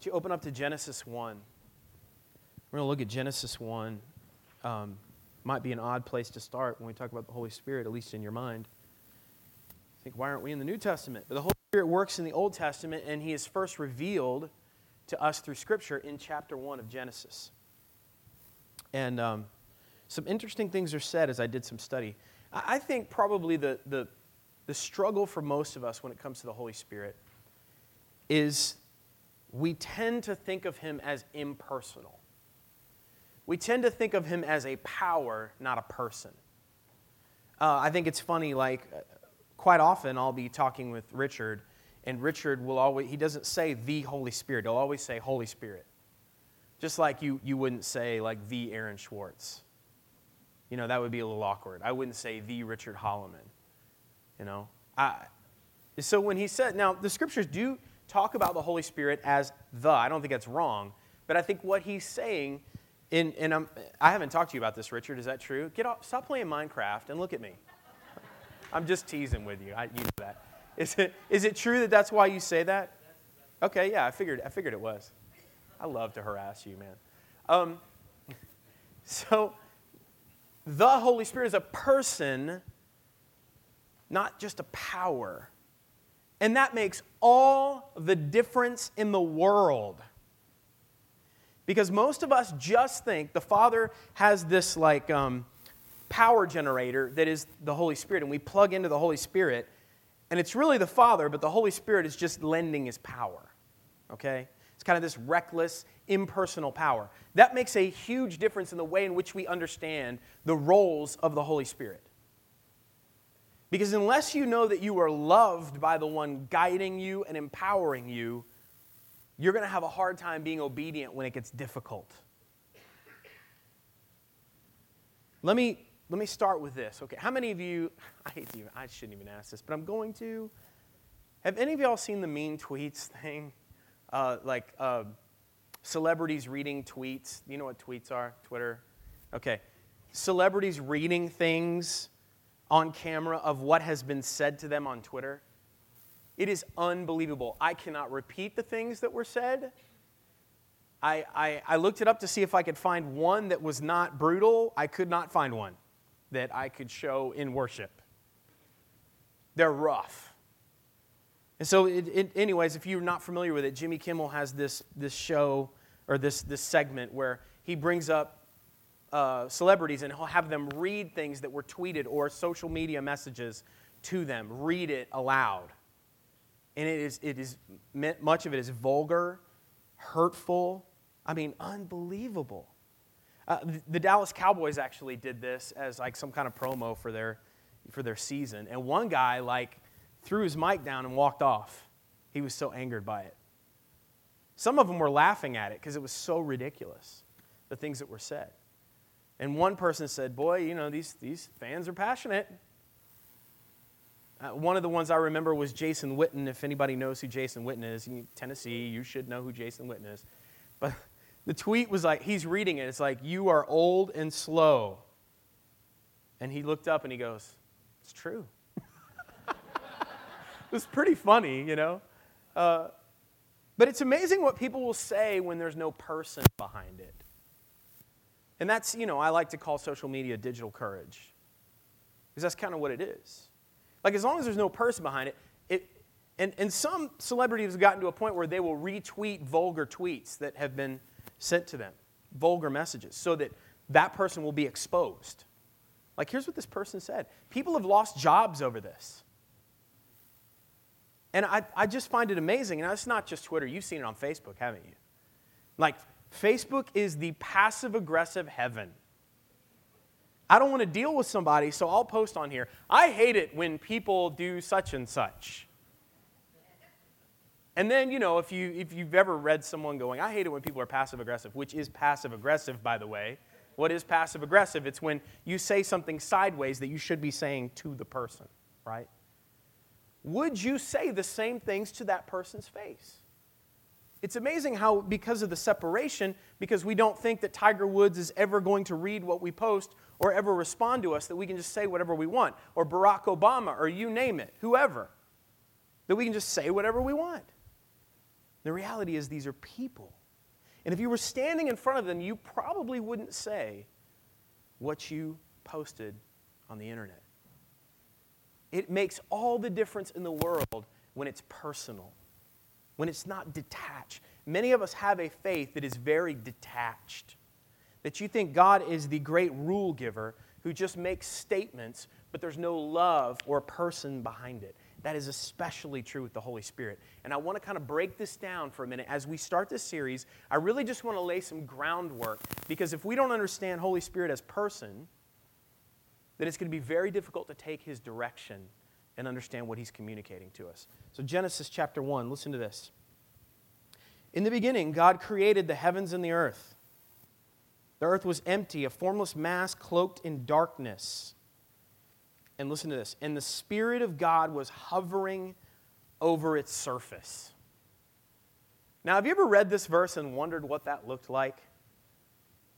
Would you open up to Genesis 1? We're going to look at Genesis 1. Um, might be an odd place to start when we talk about the Holy Spirit, at least in your mind. I think, why aren't we in the New Testament? But the Holy Spirit works in the Old Testament, and He is first revealed to us through Scripture in chapter 1 of Genesis. And um, some interesting things are said as I did some study. I think probably the, the, the struggle for most of us when it comes to the Holy Spirit is we tend to think of him as impersonal. We tend to think of him as a power, not a person. Uh, I think it's funny, like, uh, quite often I'll be talking with Richard, and Richard will always, he doesn't say the Holy Spirit, he'll always say Holy Spirit. Just like you, you wouldn't say, like, the Aaron Schwartz. You know, that would be a little awkward. I wouldn't say the Richard Holloman. You know? I, so when he said, now the scriptures do talk about the Holy Spirit as the. I don't think that's wrong, but I think what he's saying, in, and I'm, I haven't talked to you about this, Richard. Is that true? Get off, stop playing Minecraft and look at me. I'm just teasing with you. I, you know that. Is it, is it true that that's why you say that? Okay, yeah, I figured, I figured it was. I love to harass you, man. Um, so, the Holy Spirit is a person, not just a power. And that makes all the difference in the world. Because most of us just think the Father has this like um, power generator that is the Holy Spirit, and we plug into the Holy Spirit, and it's really the Father, but the Holy Spirit is just lending his power. Okay? It's kind of this reckless, impersonal power. That makes a huge difference in the way in which we understand the roles of the Holy Spirit. Because unless you know that you are loved by the one guiding you and empowering you, you're going to have a hard time being obedient when it gets difficult. Let me, let me start with this. Okay, how many of you, I hate even, I shouldn't even ask this, but I'm going to. Have any of y'all seen the mean tweets thing? Uh, like uh, celebrities reading tweets. You know what tweets are? Twitter? Okay. Celebrities reading things on camera of what has been said to them on Twitter. It is unbelievable. I cannot repeat the things that were said. I, I, I, looked it up to see if I could find one that was not brutal. I could not find one that I could show in worship. They're rough. And so, it, it, anyways, if you're not familiar with it, Jimmy Kimmel has this, this show or this, this segment where he brings up uh, celebrities and have them read things that were tweeted or social media messages to them, read it aloud. And it is, it is much of it is vulgar, hurtful, I mean, unbelievable. Uh, the Dallas Cowboys actually did this as like some kind of promo for their, for their season. And one guy like threw his mic down and walked off. He was so angered by it. Some of them were laughing at it because it was so ridiculous, the things that were said. And one person said, Boy, you know, these, these fans are passionate. Uh, one of the ones I remember was Jason Witten. If anybody knows who Jason Witten is, Tennessee, you should know who Jason Witten is. But the tweet was like, he's reading it. It's like, You are old and slow. And he looked up and he goes, It's true. it was pretty funny, you know. Uh, but it's amazing what people will say when there's no person behind it. And that's, you know, I like to call social media digital courage. Because that's kind of what it is. Like, as long as there's no person behind it, it and, and some celebrities have gotten to a point where they will retweet vulgar tweets that have been sent to them, vulgar messages, so that that person will be exposed. Like, here's what this person said People have lost jobs over this. And I, I just find it amazing. And it's not just Twitter, you've seen it on Facebook, haven't you? Like, Facebook is the passive aggressive heaven. I don't want to deal with somebody, so I'll post on here. I hate it when people do such and such. And then, you know, if, you, if you've ever read someone going, I hate it when people are passive aggressive, which is passive aggressive, by the way. What is passive aggressive? It's when you say something sideways that you should be saying to the person, right? Would you say the same things to that person's face? It's amazing how, because of the separation, because we don't think that Tiger Woods is ever going to read what we post or ever respond to us, that we can just say whatever we want, or Barack Obama, or you name it, whoever, that we can just say whatever we want. The reality is, these are people. And if you were standing in front of them, you probably wouldn't say what you posted on the internet. It makes all the difference in the world when it's personal, when it's not detached. Many of us have a faith that is very detached, that you think God is the great rule giver who just makes statements, but there's no love or person behind it. That is especially true with the Holy Spirit. And I want to kind of break this down for a minute. As we start this series, I really just want to lay some groundwork because if we don't understand Holy Spirit as person, then it's going to be very difficult to take his direction and understand what he's communicating to us. So, Genesis chapter 1, listen to this. In the beginning, God created the heavens and the earth. The earth was empty, a formless mass cloaked in darkness and listen to this, and the Spirit of God was hovering over its surface. Now, have you ever read this verse and wondered what that looked like?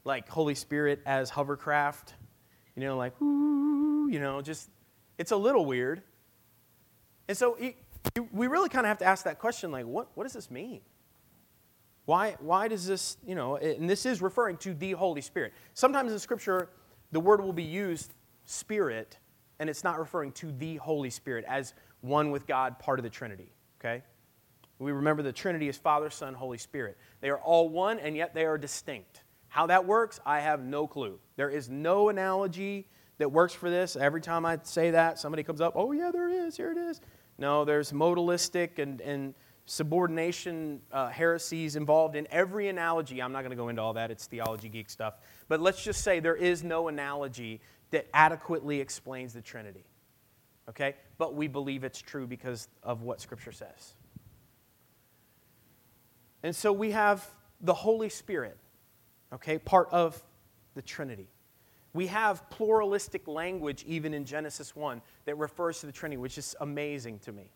Like Holy Spirit as hovercraft? You know, like, ooh, you know, just, it's a little weird. And so we really kind of have to ask that question like, what, what does this mean? Why, why does this, you know, and this is referring to the Holy Spirit. Sometimes in Scripture, the word will be used, Spirit, and it's not referring to the Holy Spirit as one with God, part of the Trinity, okay? We remember the Trinity is Father, Son, Holy Spirit. They are all one, and yet they are distinct. How that works, I have no clue. There is no analogy that works for this. Every time I say that, somebody comes up, oh, yeah, there is, here it is. No, there's modalistic and, and subordination uh, heresies involved in every analogy. I'm not going to go into all that, it's theology geek stuff. But let's just say there is no analogy that adequately explains the Trinity. Okay? But we believe it's true because of what Scripture says. And so we have the Holy Spirit, okay, part of the Trinity. We have pluralistic language even in Genesis 1 that refers to the Trinity, which is amazing to me.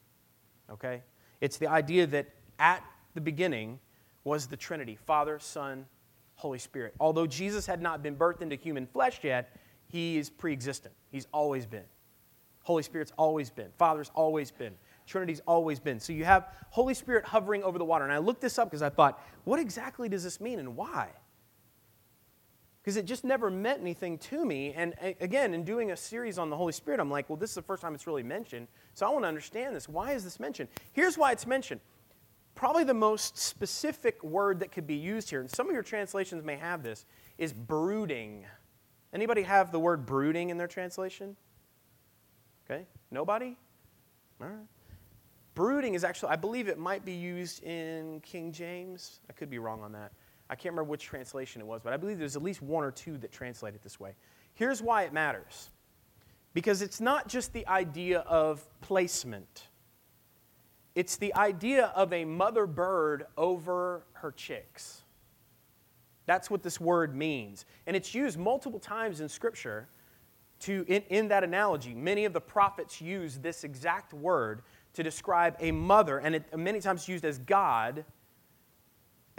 Okay? It's the idea that at the beginning was the Trinity Father, Son, Holy Spirit. Although Jesus had not been birthed into human flesh yet, he is pre existent. He's always been. Holy Spirit's always been. Father's always been. Trinity's always been. So you have Holy Spirit hovering over the water. And I looked this up because I thought, what exactly does this mean and why? Because it just never meant anything to me. And again, in doing a series on the Holy Spirit, I'm like, well, this is the first time it's really mentioned. So I want to understand this. Why is this mentioned? Here's why it's mentioned. Probably the most specific word that could be used here, and some of your translations may have this, is brooding. Anybody have the word brooding in their translation? Okay, nobody? All right. Brooding is actually, I believe it might be used in King James. I could be wrong on that. I can't remember which translation it was, but I believe there's at least one or two that translate it this way. Here's why it matters because it's not just the idea of placement, it's the idea of a mother bird over her chicks. That's what this word means. And it's used multiple times in Scripture to, in, in that analogy. Many of the prophets use this exact word to describe a mother, and it many times used as God,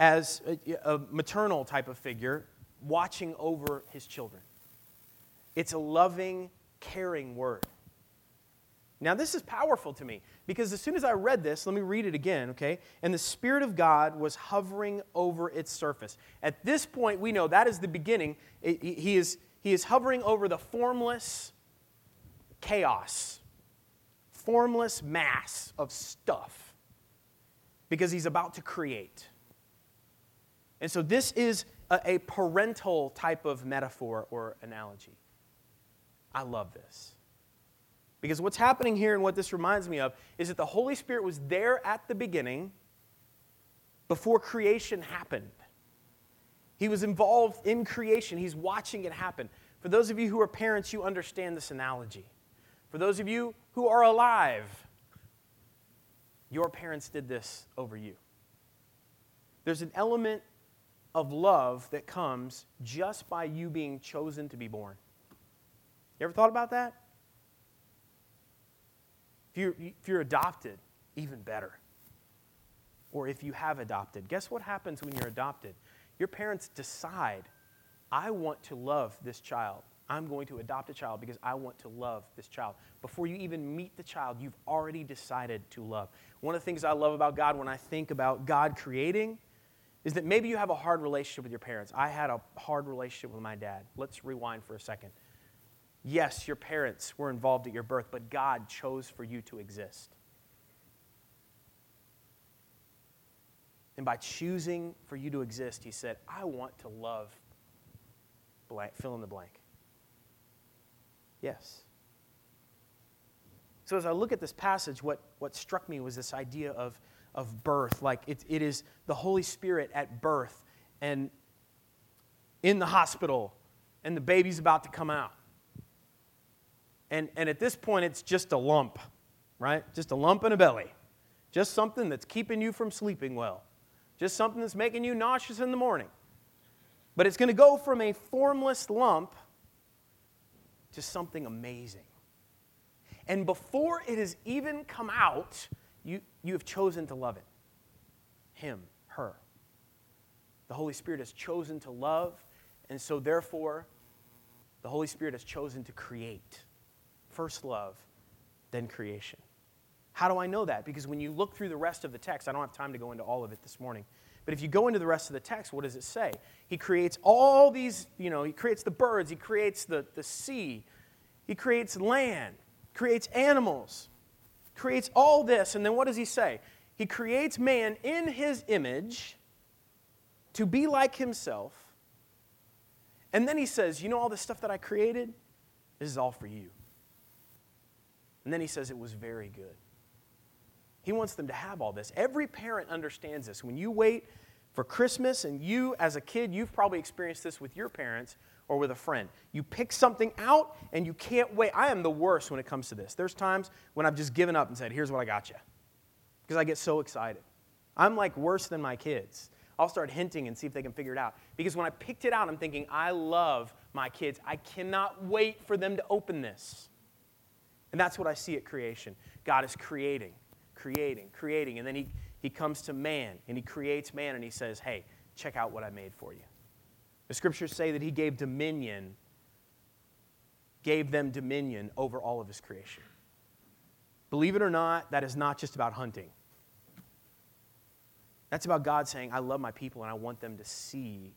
as a, a maternal type of figure, watching over his children. It's a loving, caring word. Now, this is powerful to me because as soon as I read this, let me read it again, okay? And the Spirit of God was hovering over its surface. At this point, we know that is the beginning. He is, he is hovering over the formless chaos, formless mass of stuff because he's about to create. And so, this is a, a parental type of metaphor or analogy. I love this. Because what's happening here and what this reminds me of is that the Holy Spirit was there at the beginning before creation happened. He was involved in creation, He's watching it happen. For those of you who are parents, you understand this analogy. For those of you who are alive, your parents did this over you. There's an element of love that comes just by you being chosen to be born. You ever thought about that? If you're, if you're adopted, even better. Or if you have adopted, guess what happens when you're adopted? Your parents decide, I want to love this child I'm going to adopt a child because I want to love this child. Before you even meet the child, you've already decided to love. One of the things I love about God when I think about God creating is that maybe you have a hard relationship with your parents. I had a hard relationship with my dad. Let's rewind for a second. Yes, your parents were involved at your birth, but God chose for you to exist. And by choosing for you to exist, He said, I want to love blank, fill in the blank. Yes. So as I look at this passage, what, what struck me was this idea of, of birth. Like it, it is the Holy Spirit at birth and in the hospital, and the baby's about to come out. And, and at this point, it's just a lump, right? Just a lump in a belly. Just something that's keeping you from sleeping well. Just something that's making you nauseous in the morning. But it's going to go from a formless lump to something amazing. And before it has even come out, you, you have chosen to love it. Him, her. The Holy Spirit has chosen to love, and so therefore, the Holy Spirit has chosen to create. First love, then creation. How do I know that? Because when you look through the rest of the text, I don't have time to go into all of it this morning, but if you go into the rest of the text, what does it say? He creates all these, you know, he creates the birds, he creates the, the sea, he creates land, creates animals, creates all this. And then what does he say? He creates man in his image to be like himself. And then he says, You know, all the stuff that I created? This is all for you. And then he says, It was very good. He wants them to have all this. Every parent understands this. When you wait for Christmas, and you as a kid, you've probably experienced this with your parents or with a friend. You pick something out and you can't wait. I am the worst when it comes to this. There's times when I've just given up and said, Here's what I got you. Because I get so excited. I'm like worse than my kids. I'll start hinting and see if they can figure it out. Because when I picked it out, I'm thinking, I love my kids. I cannot wait for them to open this. And that's what I see at creation. God is creating creating, creating. And then he, he comes to man and he creates man and he says, Hey, check out what I made for you. The scriptures say that he gave dominion, gave them dominion over all of his creation. Believe it or not, that is not just about hunting. That's about God saying, I love my people and I want them to see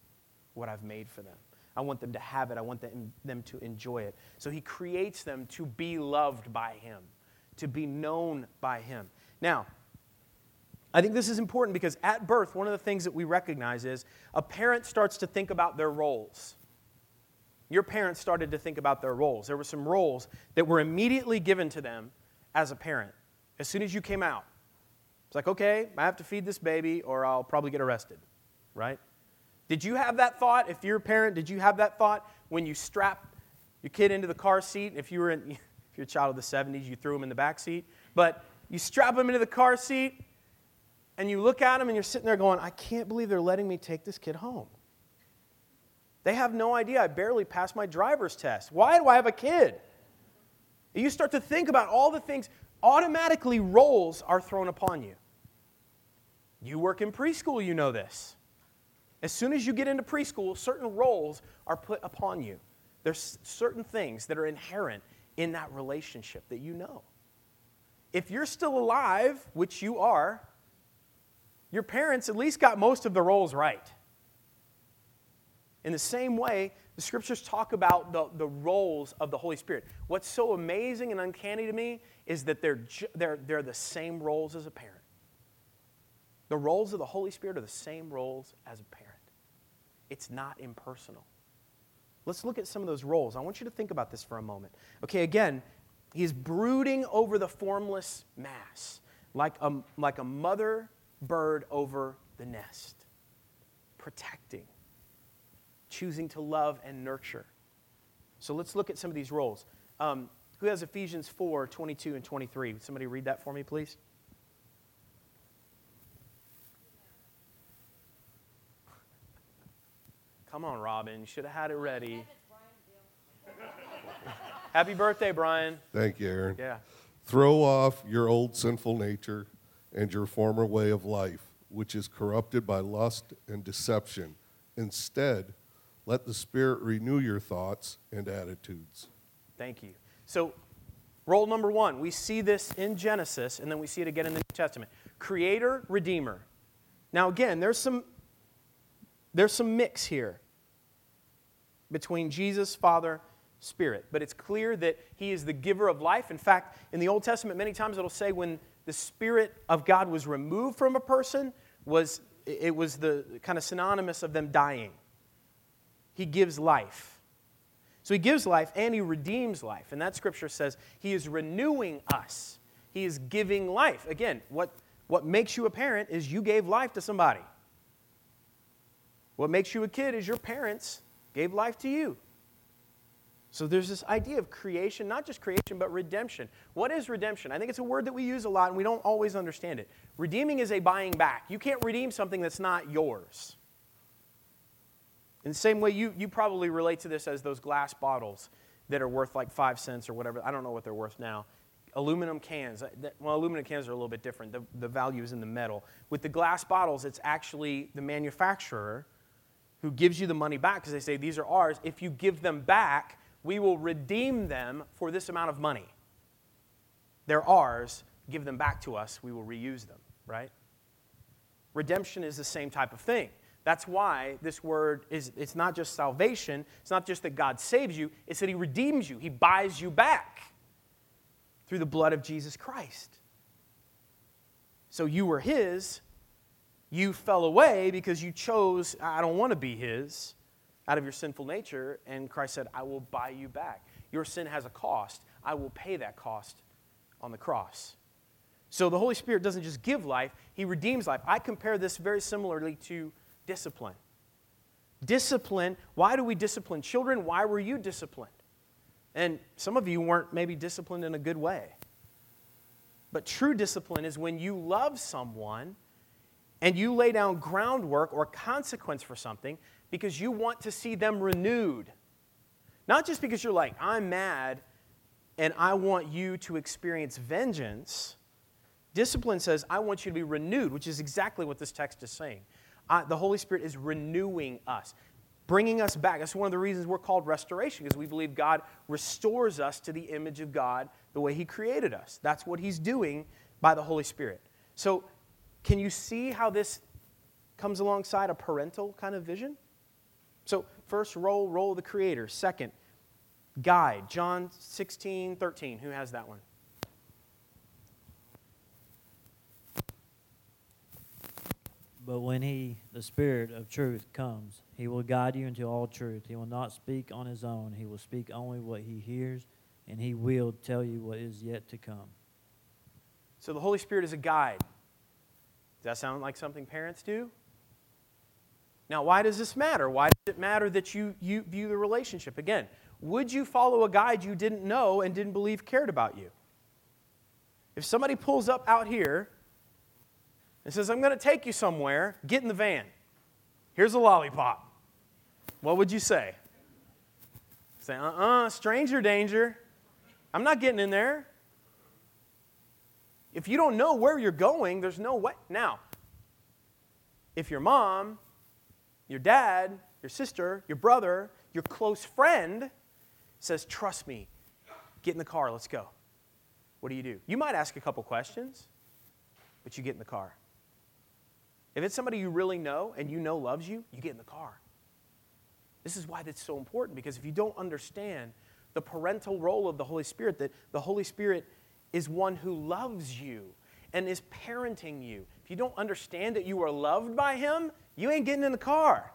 what I've made for them. I want them to have it. I want them, to enjoy it. So he creates them to be loved by him, to be known by him. Now, I think this is important because at birth, one of the things that we recognize is a parent starts to think about their roles. Your parents started to think about their roles. There were some roles that were immediately given to them as a parent. As soon as you came out, it's like, okay, I have to feed this baby or I'll probably get arrested, right? Did you have that thought? If you're a parent, did you have that thought when you strap your kid into the car seat? If you were in, if you're a child of the 70s, you threw him in the back seat. But you strap him into the car seat, and you look at them and you're sitting there going, I can't believe they're letting me take this kid home. They have no idea I barely passed my driver's test. Why do I have a kid? You start to think about all the things, automatically roles are thrown upon you. You work in preschool, you know this. As soon as you get into preschool, certain roles are put upon you. There's certain things that are inherent in that relationship that you know if you're still alive, which you are, your parents at least got most of the roles right. In the same way, the scriptures talk about the, the roles of the Holy Spirit. What's so amazing and uncanny to me is that they're, they're, they're the same roles as a parent. The roles of the Holy Spirit are the same roles as a parent. It's not impersonal. Let's look at some of those roles. I want you to think about this for a moment. Okay, again, He's brooding over the formless mass, like a, like a mother bird over the nest, protecting, choosing to love and nurture. So let's look at some of these roles. Um, who has Ephesians 4 22 and 23? Somebody read that for me, please. Come on, Robin. You should have had it ready. Happy birthday, Brian. Thank you, Aaron. Yeah. Throw off your old sinful nature and your former way of life, which is corrupted by lust and deception. Instead, Let the Spirit renew your thoughts and attitudes. Thank you. So, role number one, we see this in Genesis, and then we see it again in the New Testament. Creator, Redeemer. Now, again, there's some there's some mix here between Jesus, Father, Spirit. But it's clear that He is the giver of life. In fact, in the Old Testament, many times it'll say when the Spirit of God was removed from a person, was it was the kind of synonymous of them dying. He gives life. So he gives life and he redeems life. And that scripture says he is renewing us. He is giving life. Again, what, what makes you a parent is you gave life to somebody. What makes you a kid is your parents gave life to you. So there's this idea of creation, not just creation, but redemption. What is redemption? I think it's a word that we use a lot and we don't always understand it. Redeeming is a buying back. You can't redeem something that's not yours. In the same way, you, you probably relate to this as those glass bottles that are worth like five cents or whatever. I don't know what they're worth now. Aluminum cans. Well, aluminum cans are a little bit different. The, the value is in the metal. With the glass bottles, it's actually the manufacturer who gives you the money back because they say, These are ours. If you give them back, we will redeem them for this amount of money. They're ours, give them back to us, we will reuse them, right? Redemption is the same type of thing. That's why this word is it's not just salvation, it's not just that God saves you, it's that he redeems you. He buys you back through the blood of Jesus Christ. So you were his, you fell away because you chose I don't want to be his out of your sinful nature, and Christ said, I will buy you back. Your sin has a cost. I will pay that cost on the cross. So the Holy Spirit doesn't just give life, He redeems life. I compare this very similarly to discipline. Discipline, why do we discipline children? Why were you disciplined? And some of you weren't maybe disciplined in a good way. But true discipline is when you love someone and you lay down groundwork or consequence for something because you want to see them renewed. Not just because you're like, I'm mad and I want you to experience vengeance. Discipline says, I want you to be renewed, which is exactly what this text is saying. Uh, the Holy Spirit is renewing us, bringing us back. That's one of the reasons we're called restoration, because we believe God restores us to the image of God the way He created us. That's what He's doing by the Holy Spirit. So, can you see how this comes alongside a parental kind of vision? So, first role, role of the creator. Second, guide. John 16, 13. Who has that one? But when he, the Spirit of truth, comes, he will guide you into all truth. He will not speak on his own. He will speak only what he hears, and he will tell you what is yet to come. So the Holy Spirit is a guide. Does that sound like something parents do? Now, why does this matter? Why does it matter that you, you view the relationship? Again, would you follow a guide you didn't know and didn't believe cared about you? If somebody pulls up out here and says, I'm going to take you somewhere, get in the van. Here's a lollipop. What would you say? Say, uh uh-uh, uh, stranger danger. I'm not getting in there. If you don't know where you're going, there's no way. Now, if your mom your dad, your sister, your brother, your close friend says, Trust me, get in the car, let's go. What do you do? You might ask a couple questions, but you get in the car. If it's somebody you really know and you know loves you, you get in the car. This is why that's so important because if you don't understand the parental role of the Holy Spirit, that the Holy Spirit is one who loves you and is parenting you. If you don't understand that you are loved by Him, you ain't getting in the car.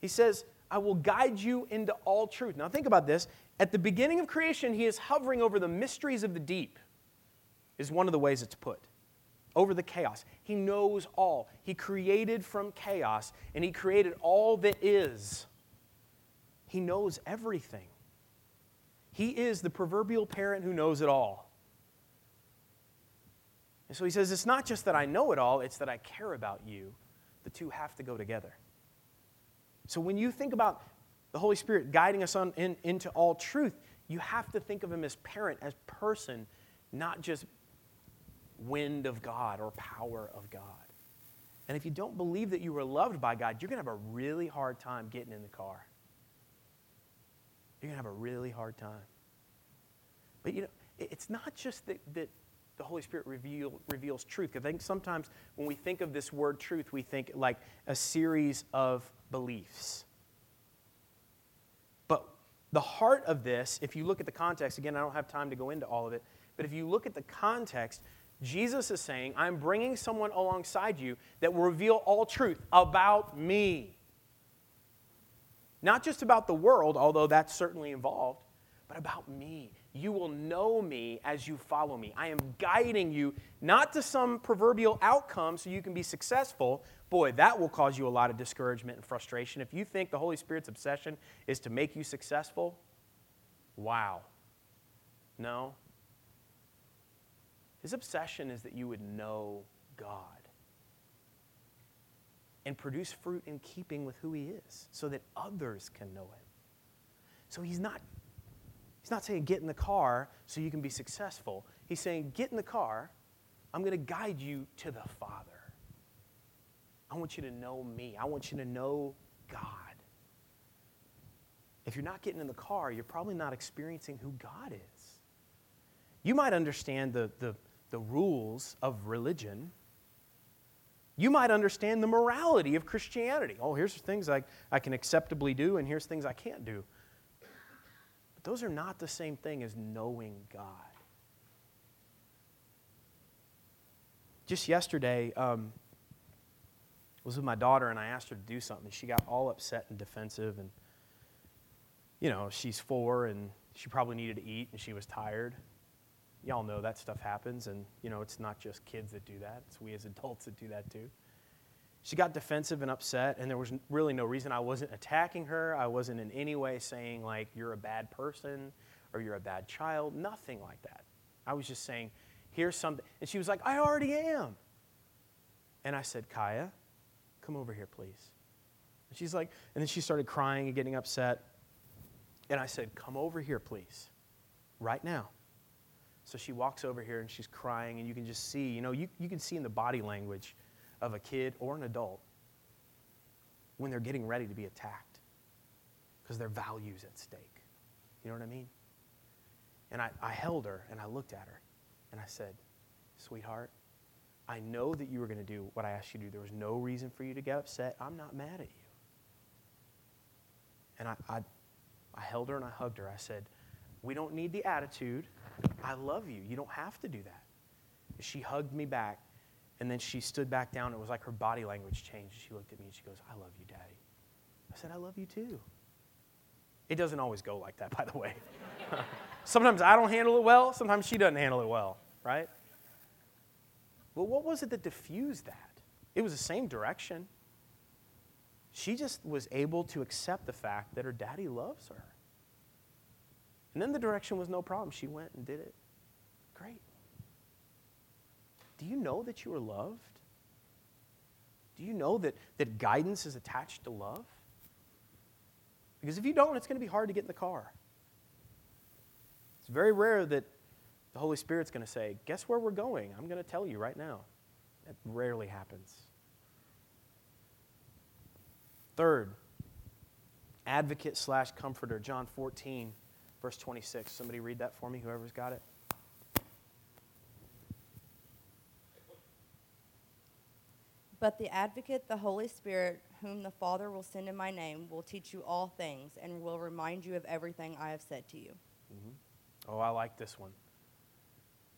He says, I will guide you into all truth. Now, think about this. At the beginning of creation, he is hovering over the mysteries of the deep, is one of the ways it's put. Over the chaos. He knows all. He created from chaos, and he created all that is. He knows everything. He is the proverbial parent who knows it all. And so he says, It's not just that I know it all, it's that I care about you. The two have to go together. So when you think about the Holy Spirit guiding us on in, into all truth, you have to think of him as parent, as person, not just wind of God or power of God. And if you don't believe that you were loved by God, you're going to have a really hard time getting in the car. You're going to have a really hard time. But you know, it's not just that, that the Holy Spirit reveal, reveals truth. I think sometimes when we think of this word truth, we think like a series of beliefs. But the heart of this, if you look at the context, again, I don't have time to go into all of it, but if you look at the context, Jesus is saying, I'm bringing someone alongside you that will reveal all truth about me. Not just about the world, although that's certainly involved, but about me. You will know me as you follow me. I am guiding you not to some proverbial outcome so you can be successful. Boy, that will cause you a lot of discouragement and frustration. If you think the Holy Spirit's obsession is to make you successful, wow. No. His obsession is that you would know God and produce fruit in keeping with who He is so that others can know Him. So He's not He's not saying get in the car so you can be successful. He's saying get in the car. I'm going to guide you to the Father. I want you to know me. I want you to know God. If you're not getting in the car, you're probably not experiencing who God is. You might understand the, the, the rules of religion. You might understand the morality of Christianity. Oh, here's things I, I can acceptably do, and here's things I can't do. Those are not the same thing as knowing God. Just yesterday, um, was with my daughter, and I asked her to do something. She got all upset and defensive, and you know, she's four, and she probably needed to eat, and she was tired. Y'all know that stuff happens, and you know, it's not just kids that do that; it's we as adults that do that too she got defensive and upset, and there was really no reason. I wasn't attacking her. I wasn't in any way saying, like, you're a bad person or you're a bad child. Nothing like that. I was just saying, here's something. And she was like, I already am. And I said, Kaya, come over here, please. And she's like, and then she started crying and getting upset. And I said, Come over here, please, right now. So she walks over here and she's crying, and you can just see, you know, you, you can see in the body language of a kid or an adult when they're getting ready to be attacked because their values at stake. You know what I mean? And I, I held her and I looked at her and I said, Sweetheart, I know that you were going to do what I asked you to do. There was no reason for you to get upset. I'm not mad at you. And I, I, I held her and I hugged her. I said, We don't need the attitude. I love you. You don't have to do that. She hugged me back and then she stood back down. It was like her body language changed. She looked at me and she goes, I love you, Daddy. I said, I love you too. It doesn't always go like that, by the way. sometimes I don't handle it well, sometimes she doesn't handle it well, right? Well, what was it that diffused that? It was the same direction. She just was able to accept the fact that her daddy loves her. And then the direction was no problem. She went and did it. Great. Do you know that you are loved? Do you know that, that guidance is attached to love? Because if you don't, it's going to be hard to get in the car. It's very rare that the Holy Spirit's going to say, Guess where we're going? I'm going to tell you right now. That rarely happens. Third, advocate slash comforter, John 14, verse 26. Somebody read that for me, whoever's got it. But the advocate, the Holy Spirit, whom the Father will send in my name, will teach you all things and will remind you of everything I have said to you. Mm-hmm. Oh, I like this one.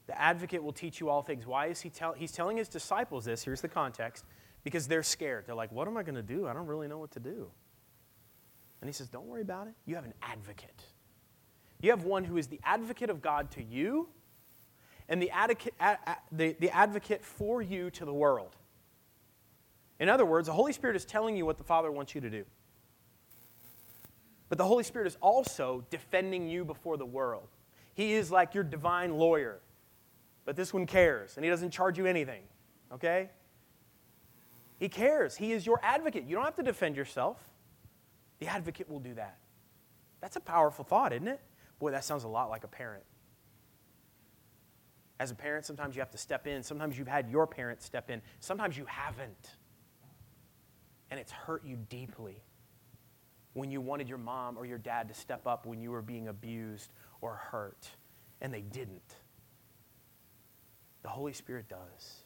The advocate will teach you all things. Why is he tell he's telling his disciples this? Here's the context. Because they're scared. They're like, what am I going to do? I don't really know what to do. And he says, Don't worry about it. You have an advocate. You have one who is the advocate of God to you and the advocate, the, the advocate for you to the world. In other words, the Holy Spirit is telling you what the Father wants you to do. But the Holy Spirit is also defending you before the world. He is like your divine lawyer. But this one cares, and he doesn't charge you anything. Okay? He cares. He is your advocate. You don't have to defend yourself. The advocate will do that. That's a powerful thought, isn't it? Boy, that sounds a lot like a parent. As a parent, sometimes you have to step in. Sometimes you've had your parents step in. Sometimes you haven't. And it's hurt you deeply when you wanted your mom or your dad to step up when you were being abused or hurt, and they didn't. The Holy Spirit does.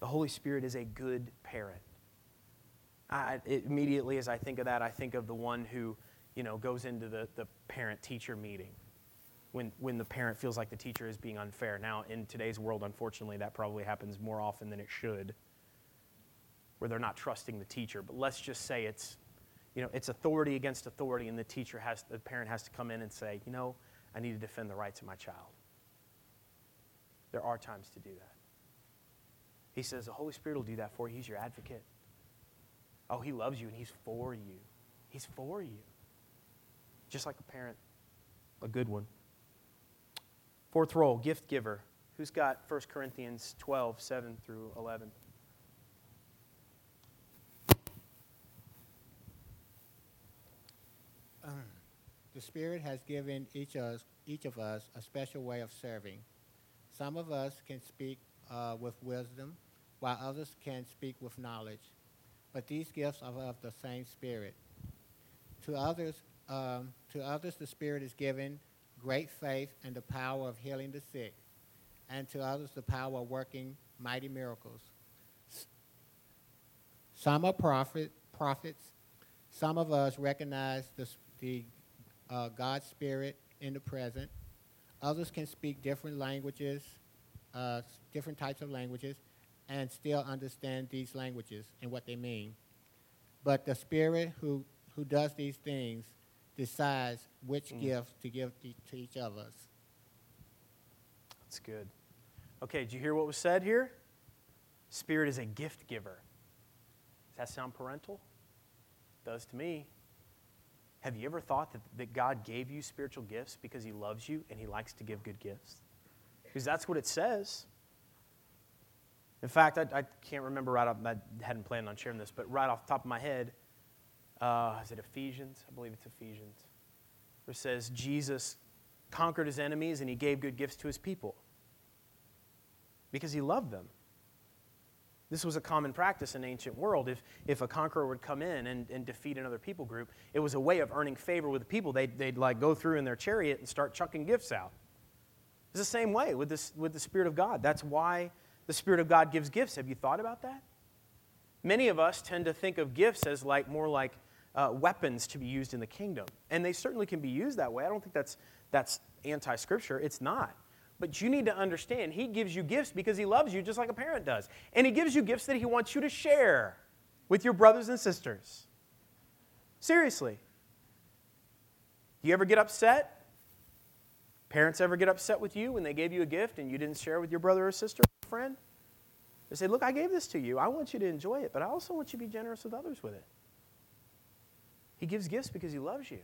The Holy Spirit is a good parent. I, it, immediately, as I think of that, I think of the one who, you know, goes into the, the parent-teacher meeting when, when the parent feels like the teacher is being unfair. Now, in today's world, unfortunately, that probably happens more often than it should, where they're not trusting the teacher. But let's just say it's, you know, it's authority against authority, and the teacher has, the parent has to come in and say, you know, I need to defend the rights of my child. There are times to do that. He says the Holy Spirit will do that for you. He's your advocate. Oh, He loves you and He's for you. He's for you. Just like a parent, a good one. Fourth role, gift giver. Who's got 1 Corinthians 12, 7 through 11? The Spirit has given each, us, each of us a special way of serving. Some of us can speak uh, with wisdom, while others can speak with knowledge. But these gifts are of the same Spirit. To others, um, to others, the Spirit is given great faith and the power of healing the sick, and to others, the power of working mighty miracles. Some are prophet, prophets. Some of us recognize the, the uh, God's Spirit in the present. Others can speak different languages, uh, different types of languages, and still understand these languages and what they mean. But the Spirit who, who does these things decides which Mm. gift to give to each of us. That's good. Okay, did you hear what was said here? Spirit is a gift giver. Does that sound parental? It does to me. Have you ever thought that, that God gave you spiritual gifts because He loves you and He likes to give good gifts? Because that's what it says. In fact, I, I can't remember right off, I hadn't planned on sharing this, but right off the top of my head, uh, is it Ephesians? I believe it's Ephesians. Where it says Jesus conquered his enemies and he gave good gifts to his people because he loved them. This was a common practice in ancient world. If, if a conqueror would come in and, and defeat another people group, it was a way of earning favor with the people. They'd, they'd like go through in their chariot and start chucking gifts out. It's the same way with, this, with the Spirit of God. That's why the Spirit of God gives gifts. Have you thought about that? Many of us tend to think of gifts as like more like uh, weapons to be used in the kingdom. And they certainly can be used that way. I don't think that's, that's anti scripture. It's not. But you need to understand, He gives you gifts because He loves you just like a parent does. And He gives you gifts that He wants you to share with your brothers and sisters. Seriously. Do you ever get upset? Parents ever get upset with you when they gave you a gift and you didn't share with your brother or sister or friend? They say, Look, I gave this to you. I want you to enjoy it, but I also want you to be generous with others with it. He gives gifts because He loves you.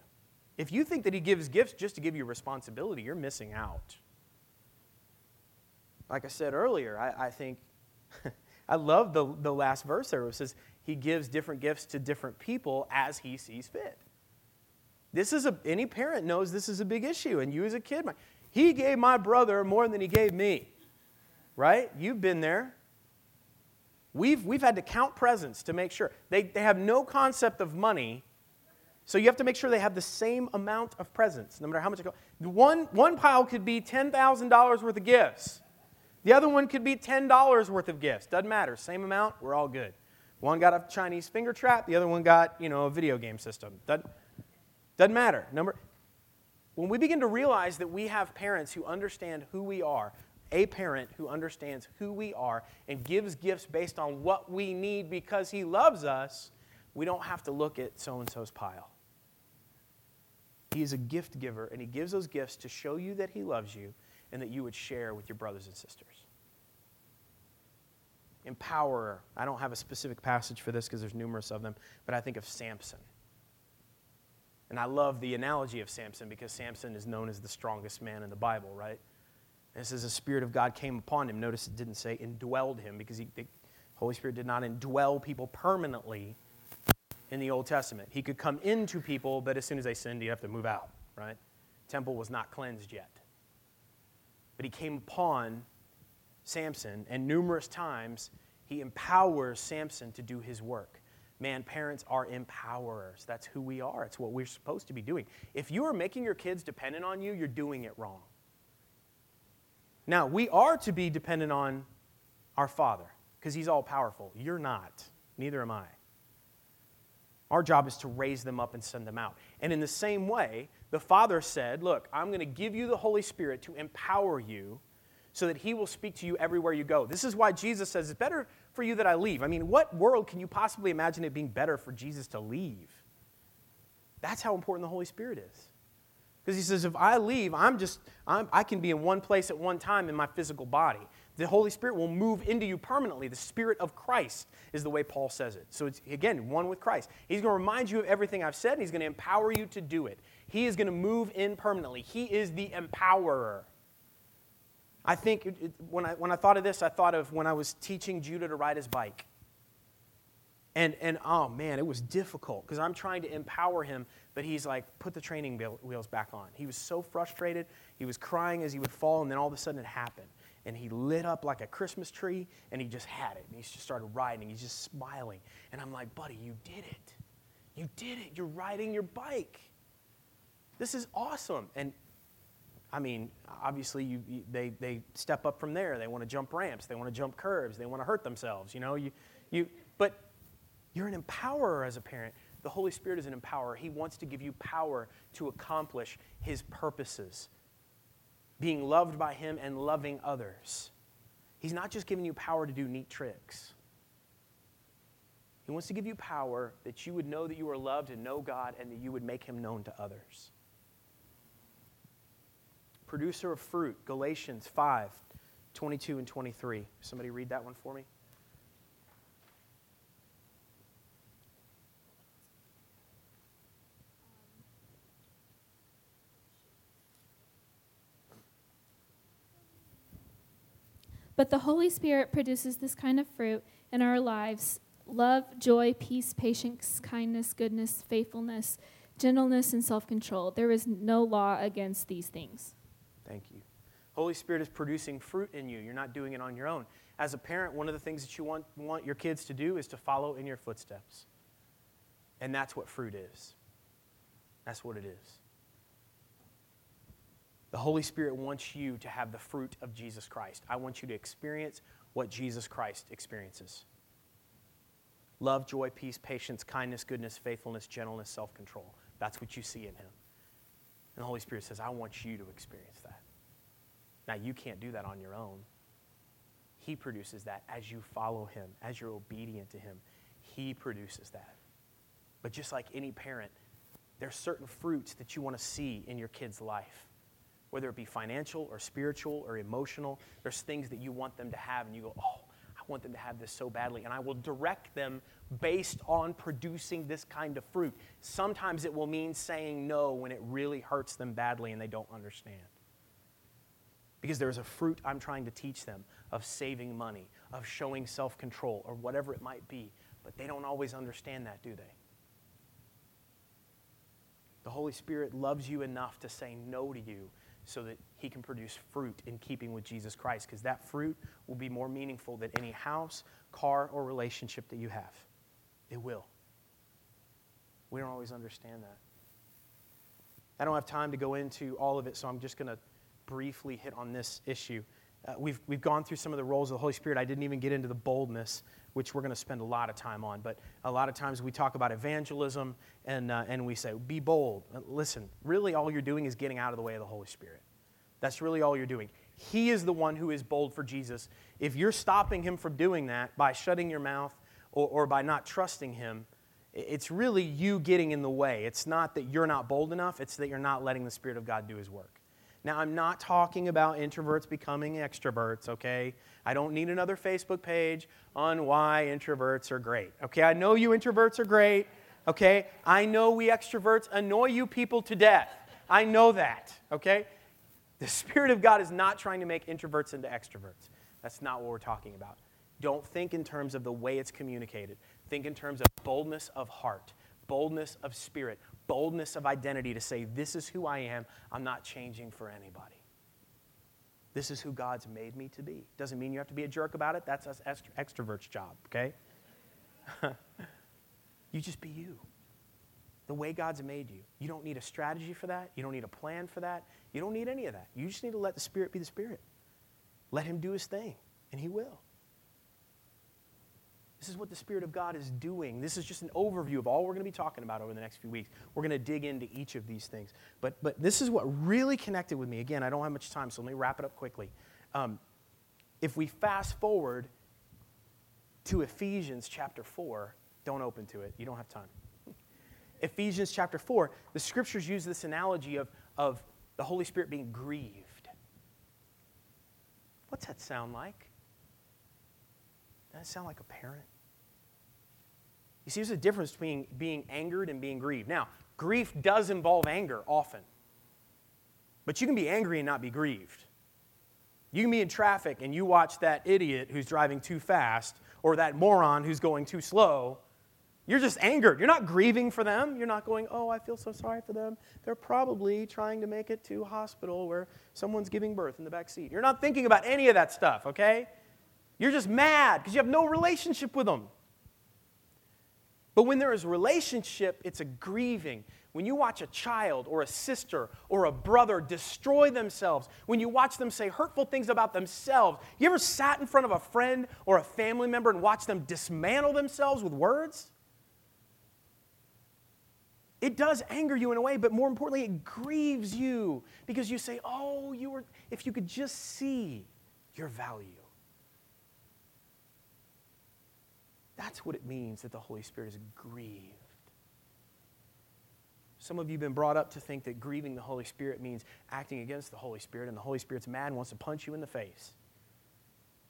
If you think that He gives gifts just to give you responsibility, you're missing out. Like I said earlier, I, I think, I love the, the last verse there it says, He gives different gifts to different people as He sees fit. This is a, any parent knows this is a big issue, and you as a kid, my, He gave my brother more than He gave me, right? You've been there. We've, we've had to count presents to make sure. They, they have no concept of money, so you have to make sure they have the same amount of presents, no matter how much it costs. One, one pile could be $10,000 worth of gifts. The other one could be $10 worth of gifts. Doesn't matter. Same amount, we're all good. One got a Chinese finger trap, the other one got, you know, a video game system. Doesn't, doesn't matter. Number, when we begin to realize that we have parents who understand who we are, a parent who understands who we are and gives gifts based on what we need because he loves us, we don't have to look at so and so's pile. He is a gift giver, and he gives those gifts to show you that he loves you and that you would share with your brothers and sisters. Empowerer. I don't have a specific passage for this because there's numerous of them, but I think of Samson. And I love the analogy of Samson because Samson is known as the strongest man in the Bible, right? And it says the Spirit of God came upon him. Notice it didn't say indwelled him because he, the Holy Spirit did not indwell people permanently in the Old Testament. He could come into people, but as soon as they sinned, you have to move out, right? Temple was not cleansed yet. But he came upon Samson, and numerous times He empowers Samson to do his work. Man, parents are empowerers. That's who we are. It's what we're supposed to be doing. If you are making your kids dependent on you, you're doing it wrong. Now, we are to be dependent on our Father because He's all powerful. You're not. Neither am I. Our job is to raise them up and send them out. And in the same way, the Father said, Look, I'm going to give you the Holy Spirit to empower you so that He will speak to you everywhere you go. This is why Jesus says, It's better for you that I leave. I mean, what world can you possibly imagine it being better for Jesus to leave? That's how important the Holy Spirit is. Because he says, if I leave, I'm just, I'm, I can be in one place at one time in my physical body. The Holy Spirit will move into you permanently. The Spirit of Christ is the way Paul says it. So it's, again, one with Christ. He's going to remind you of everything I've said, and he's going to empower you to do it. He is going to move in permanently. He is the empowerer. I think it, when, I, when I thought of this, I thought of when I was teaching Judah to ride his bike. And, and oh man, it was difficult because I'm trying to empower him, but he's like, put the training wheels back on. He was so frustrated. He was crying as he would fall, and then all of a sudden it happened. And he lit up like a Christmas tree, and he just had it. And he just started riding. He's just smiling. And I'm like, buddy, you did it. You did it. You're riding your bike. This is awesome. And I mean, obviously, you, you, they, they step up from there. They want to jump ramps. They want to jump curves. They want to hurt themselves. You know, you, you, but you're an empowerer as a parent. The Holy Spirit is an empowerer. He wants to give you power to accomplish His purposes, being loved by Him and loving others. He's not just giving you power to do neat tricks. He wants to give you power that you would know that you are loved and know God and that you would make Him known to others. Producer of fruit, Galatians 5 22 and 23. Somebody read that one for me. But the Holy Spirit produces this kind of fruit in our lives love, joy, peace, patience, kindness, goodness, faithfulness, gentleness, and self control. There is no law against these things. Thank you. Holy Spirit is producing fruit in you. You're not doing it on your own. As a parent, one of the things that you want, want your kids to do is to follow in your footsteps. And that's what fruit is. That's what it is. The Holy Spirit wants you to have the fruit of Jesus Christ. I want you to experience what Jesus Christ experiences love, joy, peace, patience, kindness, goodness, faithfulness, gentleness, self control. That's what you see in Him. And the Holy Spirit says, I want you to experience that. Now, you can't do that on your own. He produces that as you follow Him, as you're obedient to Him. He produces that. But just like any parent, there's certain fruits that you want to see in your kid's life whether it be financial or spiritual or emotional. There's things that you want them to have, and you go, oh, I want them to have this so badly. And I will direct them based on producing this kind of fruit. Sometimes it will mean saying no when it really hurts them badly and they don't understand. Because there's a fruit I'm trying to teach them of saving money, of showing self control, or whatever it might be. But they don't always understand that, do they? The Holy Spirit loves you enough to say no to you so that he can produce fruit in keeping with Jesus Christ, because that fruit will be more meaningful than any house, car, or relationship that you have. It will. We don't always understand that. I don't have time to go into all of it, so I'm just going to briefly hit on this issue. Uh, we've, we've gone through some of the roles of the Holy Spirit. I didn't even get into the boldness, which we're going to spend a lot of time on. But a lot of times we talk about evangelism and, uh, and we say, be bold. Uh, listen, really all you're doing is getting out of the way of the Holy Spirit. That's really all you're doing. He is the one who is bold for Jesus. If you're stopping him from doing that by shutting your mouth or, or by not trusting him, it's really you getting in the way. It's not that you're not bold enough, it's that you're not letting the Spirit of God do his work. Now, I'm not talking about introverts becoming extroverts, okay? I don't need another Facebook page on why introverts are great, okay? I know you introverts are great, okay? I know we extroverts annoy you people to death. I know that, okay? The Spirit of God is not trying to make introverts into extroverts. That's not what we're talking about. Don't think in terms of the way it's communicated. Think in terms of boldness of heart, boldness of spirit, boldness of identity to say, This is who I am. I'm not changing for anybody. This is who God's made me to be. Doesn't mean you have to be a jerk about it. That's us extro- extroverts' job, okay? you just be you. The way God's made you. You don't need a strategy for that. You don't need a plan for that. You don't need any of that. You just need to let the Spirit be the Spirit. Let Him do His thing, and He will. This is what the Spirit of God is doing. This is just an overview of all we're going to be talking about over the next few weeks. We're going to dig into each of these things. But, but this is what really connected with me. Again, I don't have much time, so let me wrap it up quickly. Um, if we fast forward to Ephesians chapter 4, don't open to it, you don't have time. Ephesians chapter 4, the scriptures use this analogy of, of the Holy Spirit being grieved. What's that sound like? That sound like a parent? You see, there's a difference between being angered and being grieved. Now, grief does involve anger often, but you can be angry and not be grieved. You can be in traffic and you watch that idiot who's driving too fast or that moron who's going too slow. You're just angered. You're not grieving for them. You're not going, oh, I feel so sorry for them. They're probably trying to make it to a hospital where someone's giving birth in the back seat. You're not thinking about any of that stuff, okay? You're just mad because you have no relationship with them. But when there is relationship, it's a grieving. When you watch a child or a sister or a brother destroy themselves, when you watch them say hurtful things about themselves, you ever sat in front of a friend or a family member and watched them dismantle themselves with words? It does anger you in a way, but more importantly, it grieves you because you say, Oh, you were, if you could just see your value. That's what it means that the Holy Spirit is grieved. Some of you have been brought up to think that grieving the Holy Spirit means acting against the Holy Spirit, and the Holy Spirit's mad and wants to punch you in the face.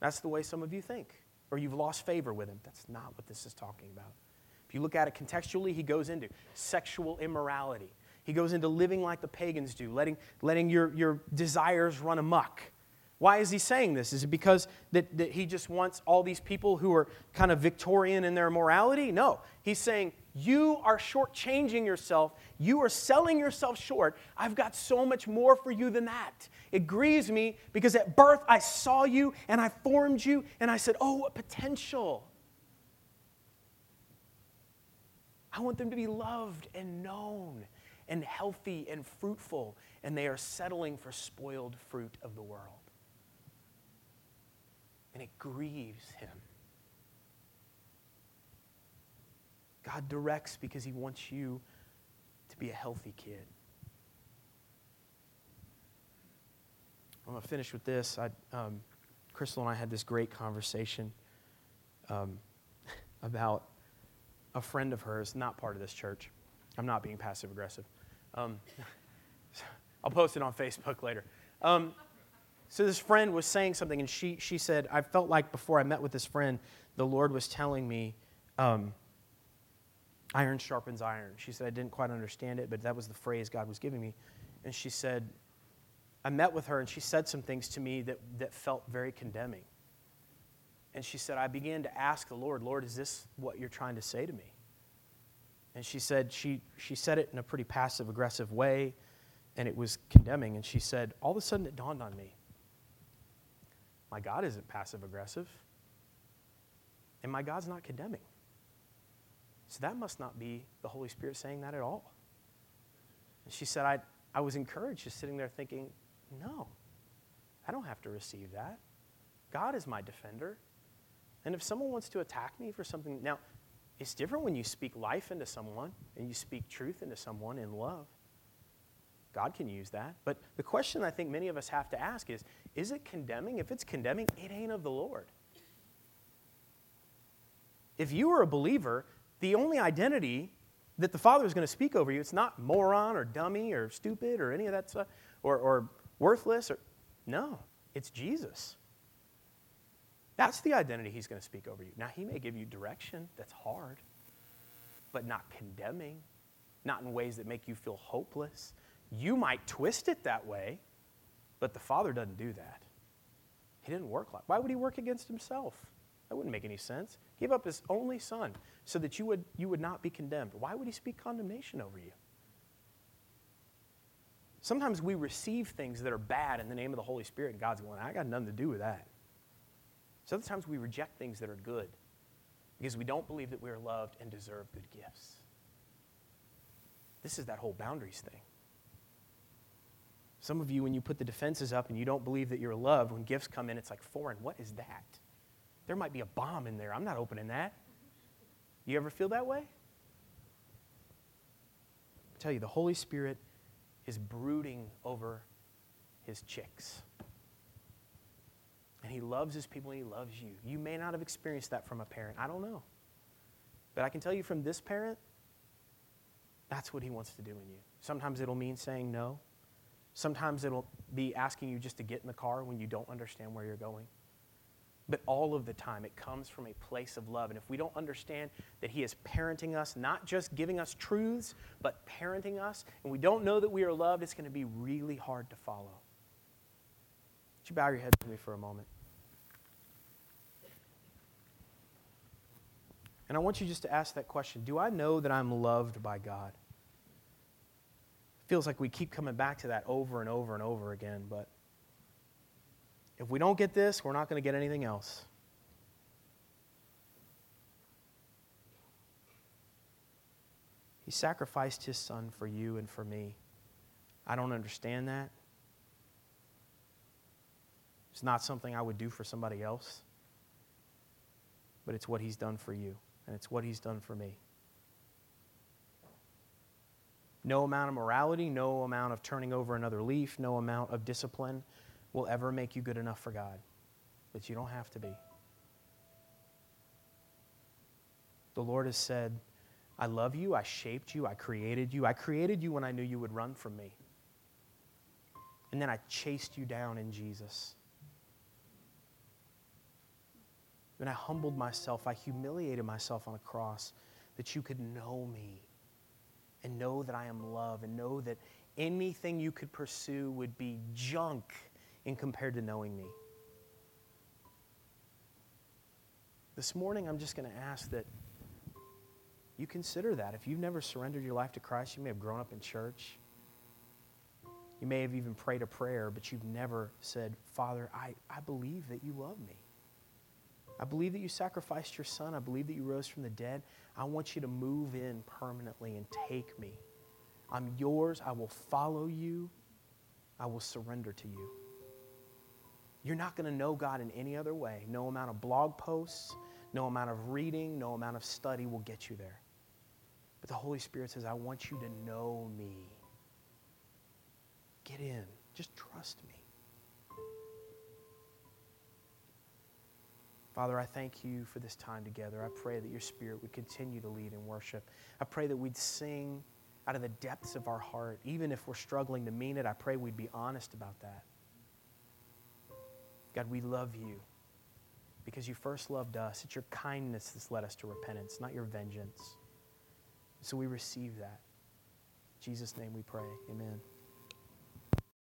That's the way some of you think, or you've lost favor with Him. That's not what this is talking about. If you look at it contextually, He goes into sexual immorality. He goes into living like the pagans do, letting, letting your, your desires run amok. Why is he saying this? Is it because that, that he just wants all these people who are kind of Victorian in their morality? No. He's saying, You are shortchanging yourself. You are selling yourself short. I've got so much more for you than that. It grieves me because at birth I saw you and I formed you and I said, Oh, what potential. I want them to be loved and known and healthy and fruitful, and they are settling for spoiled fruit of the world and it grieves him. God directs because he wants you to be a healthy kid. I'm going to finish with this. I, um, Crystal and I had this great conversation um, about a friend of hers, not part of this church. I'm not being passive aggressive. Um, I'll post it on Facebook later. Um, so this friend was saying something, and she, she said, I felt like before I met with this friend, the Lord was telling me, um, iron sharpens iron. She said, I didn't quite understand it, but that was the phrase God was giving me. And she said, I met with her, and she said some things to me that, that felt very condemning. And she said, I began to ask the Lord, Lord, is this what you're trying to say to me? And she said, she, she said it in a pretty passive aggressive way, and it was condemning. And she said, all of a sudden it dawned on me my God isn't passive aggressive, and my God's not condemning. So that must not be the Holy Spirit saying that at all. And she said, I, I was encouraged just sitting there thinking, no, I don't have to receive that. God is my defender. And if someone wants to attack me for something, now, it's different when you speak life into someone and you speak truth into someone in love. God can use that. But the question I think many of us have to ask is is it condemning? If it's condemning, it ain't of the Lord. If you are a believer, the only identity that the Father is going to speak over you, it's not moron or dummy or stupid or any of that stuff or, or worthless or no, it's Jesus. That's the identity he's going to speak over you. Now, he may give you direction that's hard, but not condemning, not in ways that make you feel hopeless, you might twist it that way, but the Father doesn't do that. He didn't work like Why would he work against himself? That wouldn't make any sense. Give up his only son so that you would, you would not be condemned. Why would he speak condemnation over you? Sometimes we receive things that are bad in the name of the Holy Spirit, and God's going, I got nothing to do with that. So other times we reject things that are good because we don't believe that we are loved and deserve good gifts. This is that whole boundaries thing. Some of you, when you put the defenses up and you don't believe that you're loved, when gifts come in, it's like foreign. What is that? There might be a bomb in there. I'm not opening that. You ever feel that way? I tell you, the Holy Spirit is brooding over his chicks. And he loves his people and he loves you. You may not have experienced that from a parent. I don't know. But I can tell you from this parent, that's what he wants to do in you. Sometimes it'll mean saying no. Sometimes it'll be asking you just to get in the car when you don't understand where you're going. But all of the time, it comes from a place of love. And if we don't understand that He is parenting us, not just giving us truths, but parenting us, and we don't know that we are loved, it's going to be really hard to follow. Would you bow your head with me for a moment? And I want you just to ask that question Do I know that I'm loved by God? Feels like we keep coming back to that over and over and over again, but if we don't get this, we're not going to get anything else. He sacrificed his son for you and for me. I don't understand that. It's not something I would do for somebody else, but it's what he's done for you, and it's what he's done for me. No amount of morality, no amount of turning over another leaf, no amount of discipline will ever make you good enough for God. But you don't have to be. The Lord has said, I love you, I shaped you, I created you. I created you when I knew you would run from me. And then I chased you down in Jesus. When I humbled myself, I humiliated myself on a cross that you could know me and know that I am love and know that anything you could pursue would be junk in compared to knowing me. This morning, I'm just going to ask that you consider that. If you've never surrendered your life to Christ, you may have grown up in church. You may have even prayed a prayer, but you've never said, Father, I, I believe that you love me. I believe that you sacrificed your son. I believe that you rose from the dead. I want you to move in permanently and take me. I'm yours. I will follow you. I will surrender to you. You're not going to know God in any other way. No amount of blog posts, no amount of reading, no amount of study will get you there. But the Holy Spirit says, I want you to know me. Get in. Just trust me. Father, I thank you for this time together. I pray that your Spirit would continue to lead in worship. I pray that we'd sing out of the depths of our heart. Even if we're struggling to mean it, I pray we'd be honest about that. God, we love you because you first loved us. It's your kindness that's led us to repentance, not your vengeance. So we receive that. In Jesus' name we pray. Amen.